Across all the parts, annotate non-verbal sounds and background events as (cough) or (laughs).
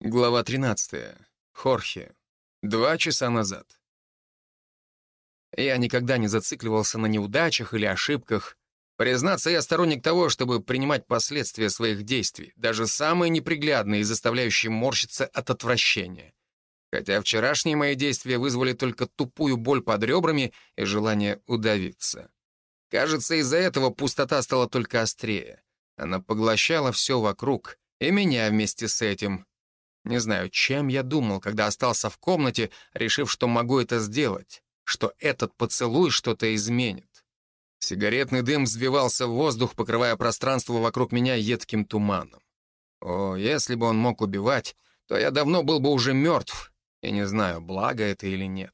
Глава 13. Хорхе. Два часа назад. Я никогда не зацикливался на неудачах или ошибках. Признаться, я сторонник того, чтобы принимать последствия своих действий, даже самые неприглядные и заставляющие морщиться от отвращения. Хотя вчерашние мои действия вызвали только тупую боль под ребрами и желание удавиться. Кажется, из-за этого пустота стала только острее. Она поглощала все вокруг, и меня вместе с этим — не знаю, чем я думал, когда остался в комнате, решив, что могу это сделать, что этот поцелуй что-то изменит. Сигаретный дым взвивался в воздух, покрывая пространство вокруг меня едким туманом. О, если бы он мог убивать, то я давно был бы уже мертв. Я не знаю, благо это или нет.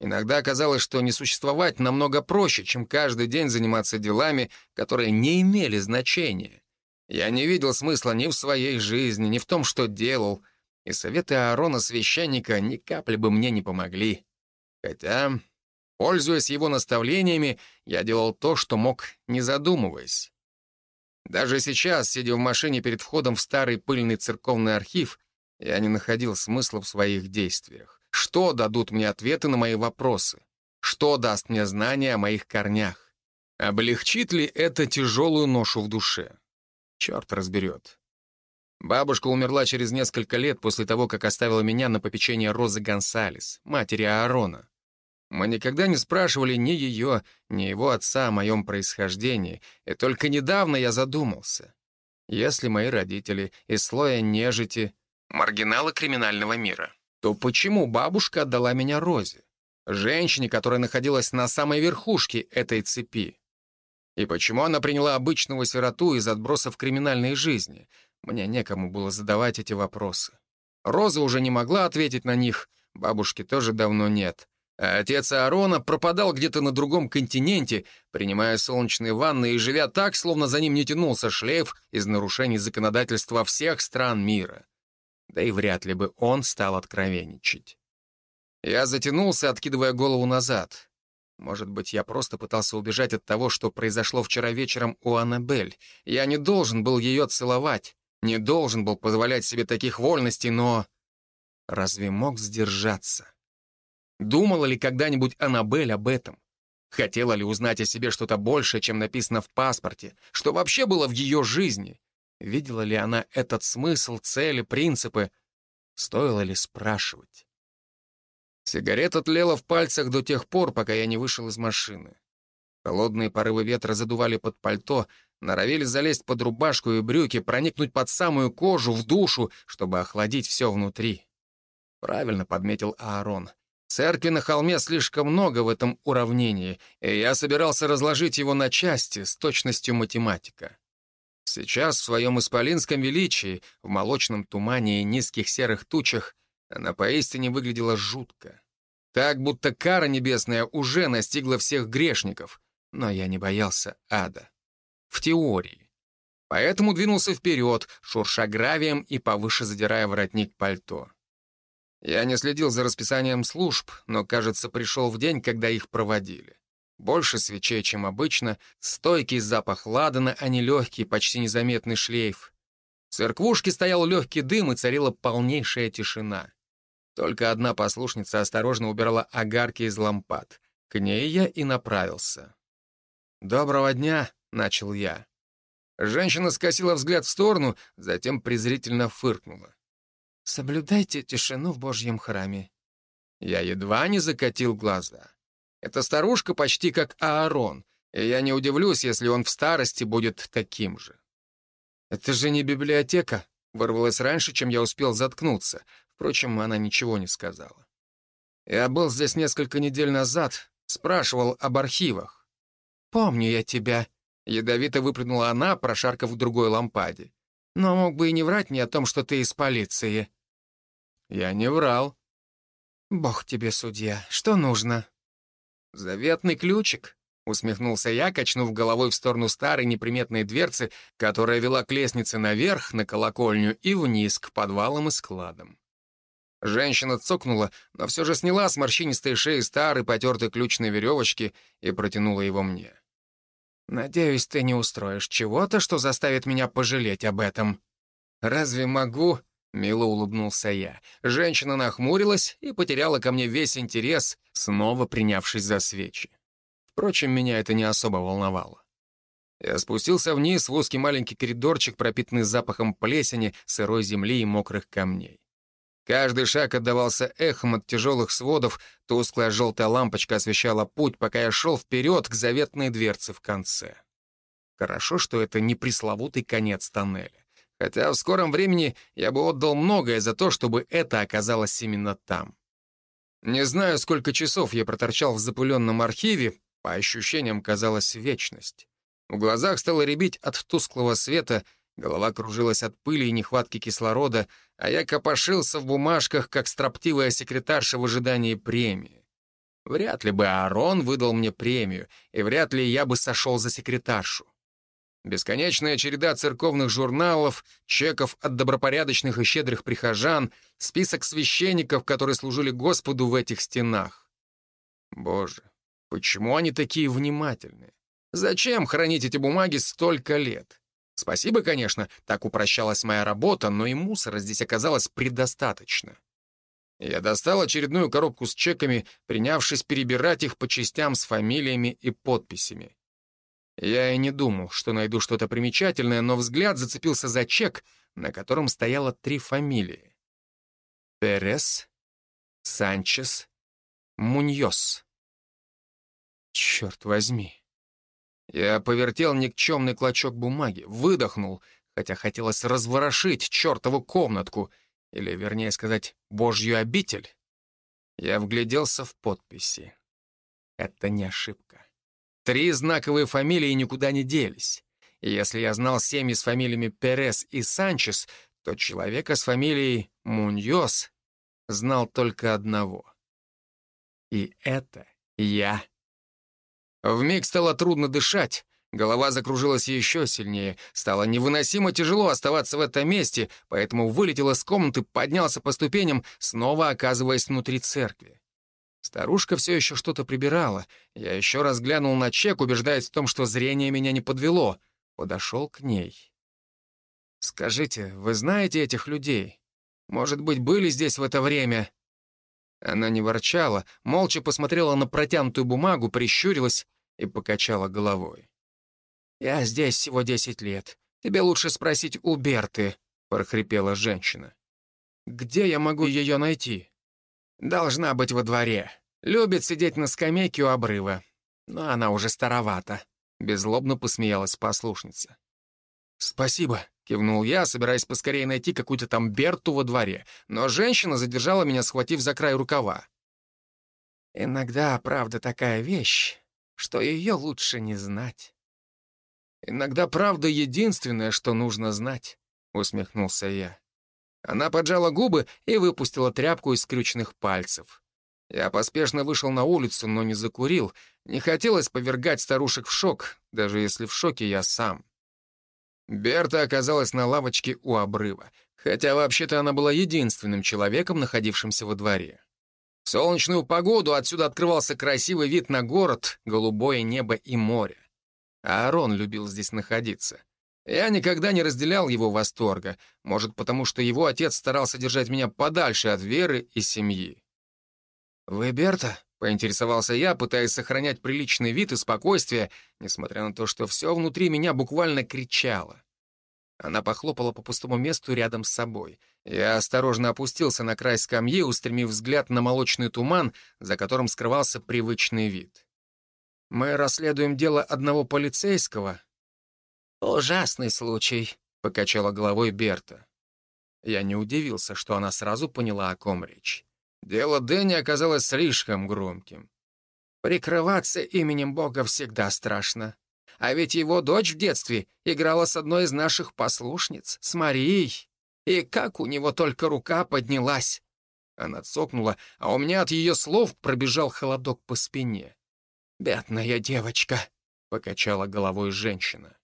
Иногда казалось, что не существовать намного проще, чем каждый день заниматься делами, которые не имели значения. Я не видел смысла ни в своей жизни, ни в том, что делал, и советы Аарона священника ни капли бы мне не помогли. Хотя, пользуясь его наставлениями, я делал то, что мог, не задумываясь. Даже сейчас, сидя в машине перед входом в старый пыльный церковный архив, я не находил смысла в своих действиях. Что дадут мне ответы на мои вопросы? Что даст мне знания о моих корнях? Облегчит ли это тяжелую ношу в душе? Черт разберет. Бабушка умерла через несколько лет после того, как оставила меня на попечение Розы Гонсалес, матери Аарона. Мы никогда не спрашивали ни ее, ни его отца о моем происхождении, и только недавно я задумался. Если мои родители из слоя нежити, маргиналы криминального мира, то почему бабушка отдала меня Розе, женщине, которая находилась на самой верхушке этой цепи? И почему она приняла обычного сироту из отбросов криминальной жизни? Мне некому было задавать эти вопросы. Роза уже не могла ответить на них, бабушки тоже давно нет. А отец Аарона пропадал где-то на другом континенте, принимая солнечные ванны и живя так, словно за ним не тянулся шлейф из нарушений законодательства всех стран мира. Да и вряд ли бы он стал откровенничать. Я затянулся, откидывая голову назад. Может быть, я просто пытался убежать от того, что произошло вчера вечером у Аннабель. Я не должен был ее целовать, не должен был позволять себе таких вольностей, но... Разве мог сдержаться? Думала ли когда-нибудь Аннабель об этом? Хотела ли узнать о себе что-то большее, чем написано в паспорте? Что вообще было в ее жизни? Видела ли она этот смысл, цели, принципы? Стоило ли спрашивать? Сигарета тлела в пальцах до тех пор, пока я не вышел из машины. Холодные порывы ветра задували под пальто, норовили залезть под рубашку и брюки, проникнуть под самую кожу, в душу, чтобы охладить все внутри. Правильно подметил Аарон. Церкви на холме слишком много в этом уравнении, и я собирался разложить его на части с точностью математика. Сейчас в своем исполинском величии, в молочном тумане и низких серых тучах, она поистине выглядела жутко. Так, будто кара небесная уже настигла всех грешников, но я не боялся ада. В теории. Поэтому двинулся вперед, шурша гравием и повыше задирая воротник пальто. Я не следил за расписанием служб, но, кажется, пришел в день, когда их проводили. Больше свечей, чем обычно, стойкий запах ладана, а не легкий, почти незаметный шлейф. В церквушке стоял легкий дым и царила полнейшая тишина. Только одна послушница осторожно убирала огарки из лампад. К ней я и направился. «Доброго дня», — начал я. Женщина скосила взгляд в сторону, затем презрительно фыркнула. «Соблюдайте тишину в Божьем храме». Я едва не закатил глаза. Эта старушка почти как Аарон, и я не удивлюсь, если он в старости будет таким же. «Это же не библиотека», — вырвалось раньше, чем я успел заткнуться. Впрочем, она ничего не сказала. Я был здесь несколько недель назад, спрашивал об архивах. «Помню я тебя», — ядовито выплюнула она, прошаркав в другой лампаде. «Но мог бы и не врать мне о том, что ты из полиции». «Я не врал». «Бог тебе, судья, что нужно?» «Заветный ключик», — усмехнулся я, качнув головой в сторону старой неприметной дверцы, которая вела к лестнице наверх, на колокольню и вниз, к подвалам и складам. Женщина цокнула, но все же сняла с морщинистой шеи старый потертый ключ на веревочке и протянула его мне. «Надеюсь, ты не устроишь чего-то, что заставит меня пожалеть об этом». «Разве могу?» Мило улыбнулся я. Женщина нахмурилась и потеряла ко мне весь интерес, снова принявшись за свечи. Впрочем, меня это не особо волновало. Я спустился вниз в узкий маленький коридорчик, пропитанный запахом плесени, сырой земли и мокрых камней. Каждый шаг отдавался эхом от тяжелых сводов, тусклая желтая лампочка освещала путь, пока я шел вперед к заветной дверце в конце. Хорошо, что это не пресловутый конец тоннеля. Хотя в скором времени я бы отдал многое за то, чтобы это оказалось именно там. Не знаю, сколько часов я проторчал в запыленном архиве, по ощущениям казалась вечность. В глазах стало рябить от тусклого света, голова кружилась от пыли и нехватки кислорода, а я копошился в бумажках, как строптивая секретарша в ожидании премии. Вряд ли бы Аарон выдал мне премию, и вряд ли я бы сошел за секретаршу. Бесконечная череда церковных журналов, чеков от добропорядочных и щедрых прихожан, список священников, которые служили Господу в этих стенах. Боже, почему они такие внимательные? Зачем хранить эти бумаги столько лет? Спасибо, конечно, так упрощалась моя работа, но и мусора здесь оказалось предостаточно. Я достал очередную коробку с чеками, принявшись перебирать их по частям с фамилиями и подписями. Я и не думал, что найду что-то примечательное, но взгляд зацепился за чек, на котором стояло три фамилии. Перес, Санчес, Муньос. Черт возьми. Я повертел никчемный клочок бумаги, выдохнул, хотя хотелось разворошить чертову комнатку, или, вернее сказать, божью обитель. Я вгляделся в подписи. Это не ошибка. Три знаковые фамилии никуда не делись. И если я знал семьи с фамилиями Перес и Санчес, то человека с фамилией Муньос знал только одного. И это я. Вмиг стало трудно дышать, голова закружилась еще сильнее, стало невыносимо тяжело оставаться в этом месте, поэтому вылетел из комнаты, поднялся по ступеням, снова оказываясь внутри церкви. Старушка все еще что-то прибирала. Я еще раз глянул на чек, убеждаясь в том, что зрение меня не подвело. Подошел к ней. «Скажите, вы знаете этих людей? Может быть, были здесь в это время?» Она не ворчала, молча посмотрела на протянутую бумагу, прищурилась и покачала головой. «Я здесь всего десять лет. Тебе лучше спросить у Берты», — прохрипела женщина. «Где я могу ее найти?» «Должна быть во дворе. Любит сидеть на скамейке у обрыва. Но она уже старовата», — беззлобно посмеялась послушница. «Спасибо», — кивнул я, собираясь поскорее найти какую-то там Берту во дворе, но женщина задержала меня, схватив за край рукава. «Иногда, правда, такая вещь, что ее лучше не знать». «Иногда правда единственное, что нужно знать», — усмехнулся я. Она поджала губы и выпустила тряпку из скрюченных пальцев. Я поспешно вышел на улицу, но не закурил. Не хотелось повергать старушек в шок, даже если в шоке я сам. Берта оказалась на лавочке у обрыва, хотя вообще-то она была единственным человеком, находившимся во дворе. В солнечную погоду отсюда открывался красивый вид на город, голубое небо и море. Аарон любил здесь находиться. Я никогда не разделял его восторга, может, потому что его отец старался держать меня подальше от веры и семьи. «Вы Берта?» — поинтересовался я, пытаясь сохранять приличный вид и спокойствие, несмотря на то, что все внутри меня буквально кричало. Она похлопала по пустому месту рядом с собой. Я осторожно опустился на край скамьи, устремив взгляд на молочный туман, за которым скрывался привычный вид. «Мы расследуем дело одного полицейского». «Ужасный случай», — покачала головой Берта. Я не удивился, что она сразу поняла, о ком речь. Дело Дэнни оказалось слишком громким. Прикрываться именем Бога всегда страшно. А ведь его дочь в детстве играла с одной из наших послушниц, с Марией. И как у него только рука поднялась. Она цокнула, а у меня от ее слов пробежал холодок по спине. «Бедная девочка», — покачала головой женщина.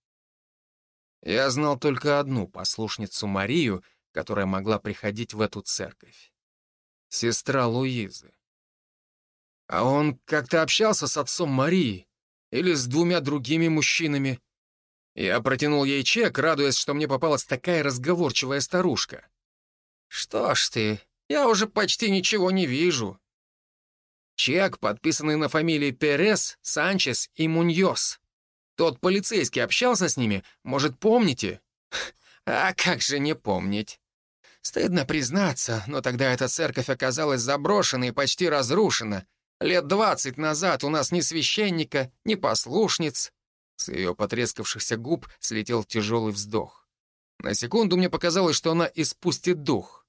Я знал только одну послушницу Марию, которая могла приходить в эту церковь сестра Луизы. А он как-то общался с отцом Марии или с двумя другими мужчинами. Я протянул ей чек, радуясь, что мне попалась такая разговорчивая старушка. «Что ж ты, я уже почти ничего не вижу». Чек, подписанный на фамилии Перес, Санчес и Муньос. Тот полицейский общался с ними, может, помните? (laughs) А как же не помнить? Стыдно признаться, но тогда эта церковь оказалась заброшена и почти разрушена. Лет двадцать назад у нас ни священника, ни послушниц. С ее потрескавшихся губ слетел тяжелый вздох. На секунду мне показалось, что она испустит дух.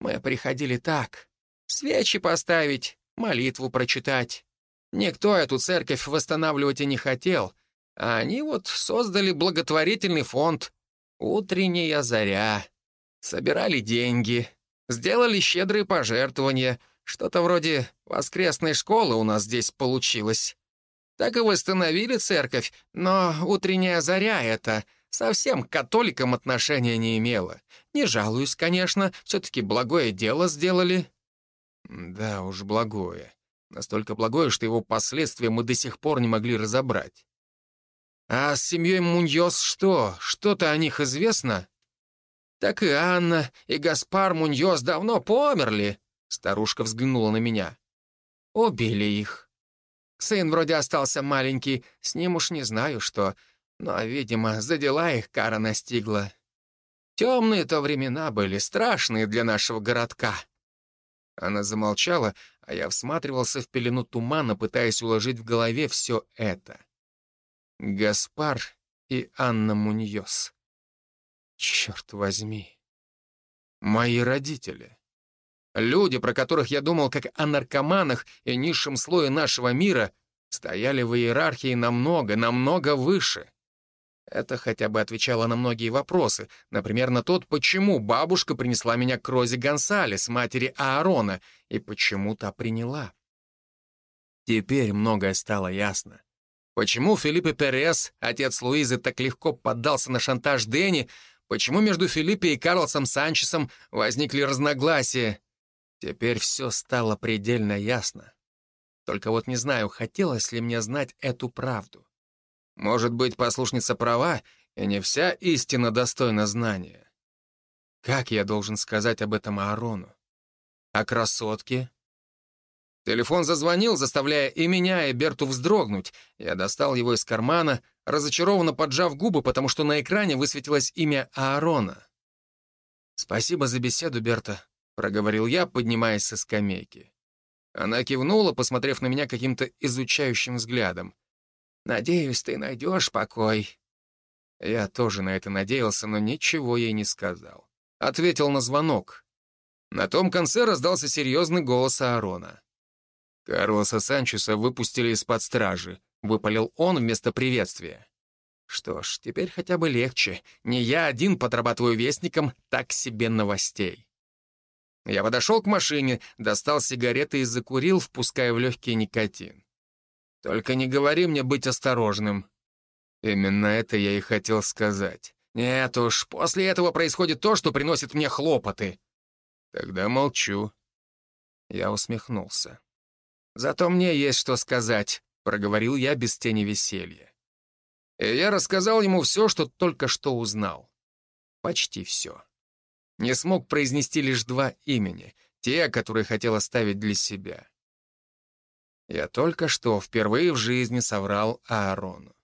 Мы приходили так. Свечи поставить, молитву прочитать. Никто эту церковь восстанавливать и не хотел, а они вот создали благотворительный фонд «Утренняя заря». Собирали деньги, сделали щедрые пожертвования, что-то вроде воскресной школы у нас здесь получилось. Так и восстановили церковь, но утренняя заря это совсем к католикам отношения не имела. Не жалуюсь, конечно, все-таки благое дело сделали. Да уж, благое. Настолько благое, что его последствия мы до сих пор не могли разобрать. А с семьей Муньос что? Что-то о них известно? Так и Анна, и Гаспар Муньос давно померли. Старушка взглянула на меня. Убили их. Сын вроде остался маленький, с ним уж не знаю что, но, видимо, за дела их кара настигла. Темные то времена были, страшные для нашего городка. Она замолчала, а я всматривался в пелену тумана, пытаясь уложить в голове все это. Гаспар и Анна Муньос. Черт возьми. Мои родители. Люди, про которых я думал как о наркоманах и низшем слое нашего мира, стояли в иерархии намного, намного выше. Это хотя бы отвечало на многие вопросы, например, на тот, почему бабушка принесла меня к Розе Гонсалес, матери Аарона, и почему та приняла. Теперь многое стало ясно. Почему Филиппе Перес, отец Луизы, так легко поддался на шантаж Дэнни, почему между Филиппе и Карлосом Санчесом возникли разногласия. Теперь все стало предельно ясно. Только вот не знаю, хотелось ли мне знать эту правду. Может быть, послушница права, и не вся истина достойна знания. Как я должен сказать об этом Аарону? О красотке, Телефон зазвонил, заставляя и меня, и Берту вздрогнуть. Я достал его из кармана, разочарованно поджав губы, потому что на экране высветилось имя Аарона. «Спасибо за беседу, Берта», — проговорил я, поднимаясь со скамейки. Она кивнула, посмотрев на меня каким-то изучающим взглядом. «Надеюсь, ты найдешь покой». Я тоже на это надеялся, но ничего ей не сказал. Ответил на звонок. На том конце раздался серьезный голос Аарона. «Карлоса Санчеса выпустили из-под стражи», — выпалил он вместо приветствия. «Что ж, теперь хотя бы легче. Не я один подрабатываю вестником так себе новостей». Я подошел к машине, достал сигареты и закурил, впуская в легкий никотин. «Только не говори мне быть осторожным». Именно это я и хотел сказать. «Нет уж, после этого происходит то, что приносит мне хлопоты». «Тогда молчу». Я усмехнулся. «Зато мне есть что сказать», — проговорил я без тени веселья. И я рассказал ему все, что только что узнал. Почти все. Не смог произнести лишь два имени, те, которые хотел оставить для себя. Я только что впервые в жизни соврал Аарону.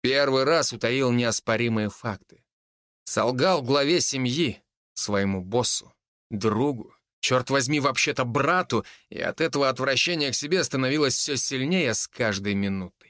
Первый раз утаил неоспоримые факты. Солгал главе семьи, своему боссу, другу, черт возьми, вообще-то брату, и от этого отвращение к себе становилось все сильнее с каждой минутой.